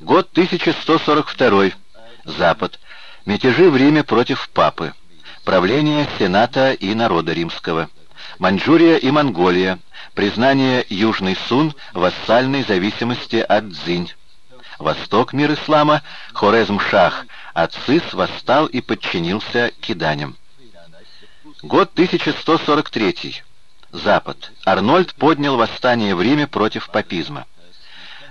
Год 1142. Запад. Мятежи в Риме против папы. Правление Сената и народа римского. Маньчжурия и Монголия. Признание Южный Сун вассальной зависимости от Цзинь. Восток мир ислама. Хорезм-Шах. Ацис восстал и подчинился киданям. Год 1143. Запад. Арнольд поднял восстание в Риме против папизма.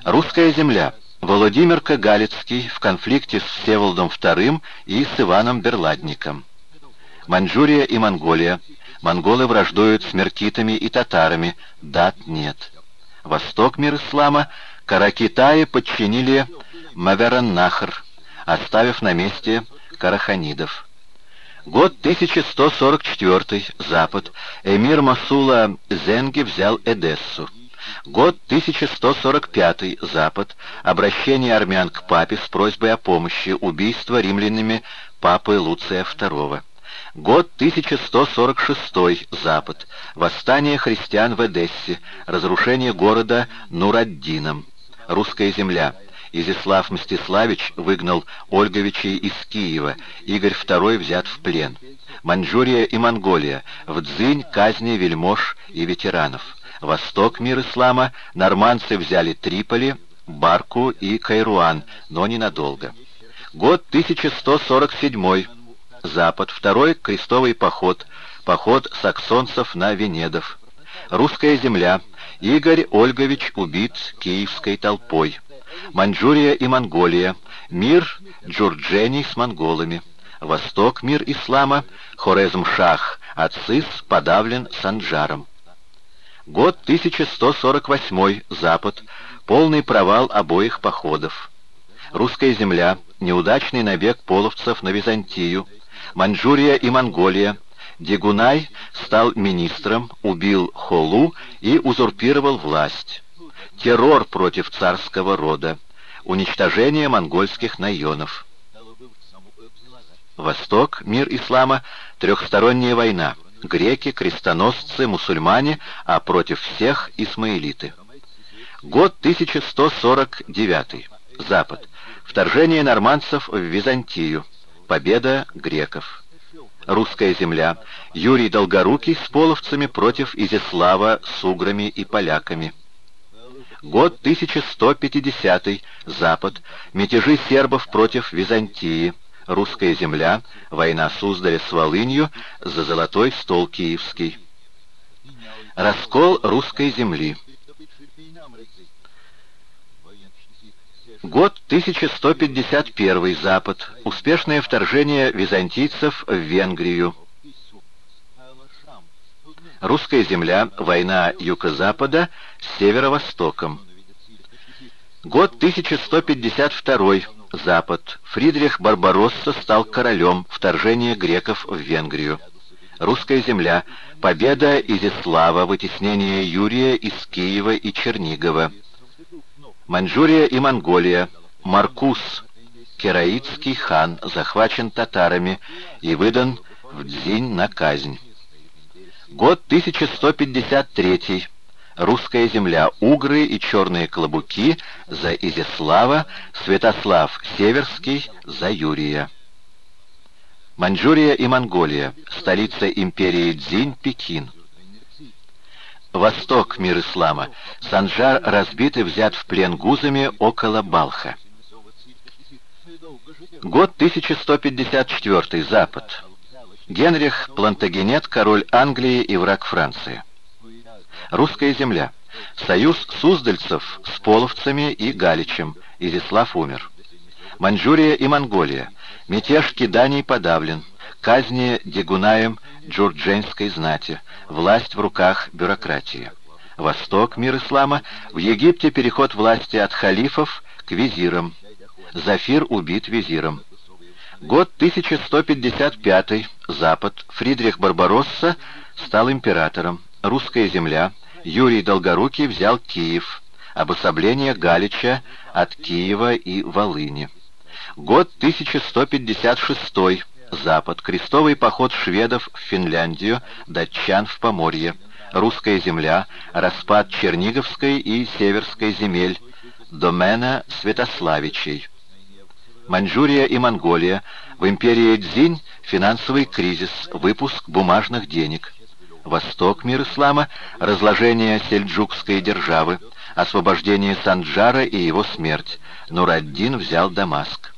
Русская земля. Владимирка Галицкий в конфликте с Всеволодом II и с Иваном Берладником. Маньчжурия и Монголия. Монголы враждуют с меркитами и татарами. Дат нет. Восток мир ислама. Каракитаи подчинили Мавераннахр, оставив на месте караханидов. Год 1144, Запад. Эмир Масула Зенги взял Эдессу. Год 1145, Запад. Обращение армян к папе с просьбой о помощи. Убийство римлянами папы Луция II. Год 1146, Запад. Восстание христиан в Эдессе. Разрушение города Нураддином. Русская земля. Изяслав Мстиславич выгнал Ольговичей из Киева, Игорь II взят в плен. Маньчжурия и Монголия, в Дзынь казни вельмож и ветеранов. Восток мир ислама, норманцы взяли Триполи, Барку и Кайруан, но ненадолго. Год 1147. Запад. Второй крестовый поход. Поход саксонцев на Венедов. Русская земля. Игорь Ольгович убит киевской толпой. Маньчжурия и Монголия, мир Джурджений с монголами, Восток мир ислама, Хорезм-Шах, Ацис подавлен Санджаром. Год 1148, Запад, полный провал обоих походов. Русская земля, неудачный набег половцев на Византию, Маньчжурия и Монголия, Дегунай стал министром, убил Холу и узурпировал власть террор против царского рода, уничтожение монгольских наенов. Восток, мир ислама, трехсторонняя война. Греки, крестоносцы, мусульмане, а против всех исмаилиты. Год 1149. Запад. Вторжение нормандцев в Византию. Победа греков. Русская земля. Юрий Долгорукий с половцами против Изяслава с уграми и поляками. Год 1150, Запад, мятежи сербов против Византии, русская земля, война Суздаля с Волынью за золотой стол киевский. Раскол русской земли. Год 1151, Запад, успешное вторжение византийцев в Венгрию. Русская земля, война юго-запада с северо-востоком. Год 1152. Запад. Фридрих Барбаросса стал королем. Вторжение греков в Венгрию. Русская земля. Победа Изяслава. Вытеснение Юрия из Киева и Чернигова. Маньчжурия и Монголия. Маркус. Кераитский хан захвачен татарами и выдан в Дзинь на казнь. Год 1153. Русская земля, Угры и Черные Клобуки за Изяслава, Святослав Северский за Юрия. Маньчжурия и Монголия, столица империи Дзинь, Пекин. Восток, мир ислама. Санжар разбит и взят в плен гузами около Балха. Год 1154. Запад. Генрих Плантагенет, король Англии и враг Франции. Русская земля. Союз суздальцев с половцами и Галичем. Изяслав умер. Маньчжурия и Монголия. Мятеж киданий подавлен. Казни Дегунаем джурдженской знати. Власть в руках бюрократии. Восток, мир ислама. В Египте переход власти от халифов к визирам. Зафир убит визиром. Год 1155, Запад, Фридрих Барбаросса стал императором. Русская земля, Юрий Долгорукий взял Киев. Обособление Галича от Киева и Волыни. Год 1156, Запад, крестовый поход шведов в Финляндию, датчан в Поморье. Русская земля, распад Черниговской и Северской земель, домена Святославичей. Маньчжурия и Монголия. В империи Цзинь финансовый кризис, выпуск бумажных денег. Восток, мир ислама, разложение сельджукской державы, освобождение Санджара и его смерть. Нураддин взял Дамаск.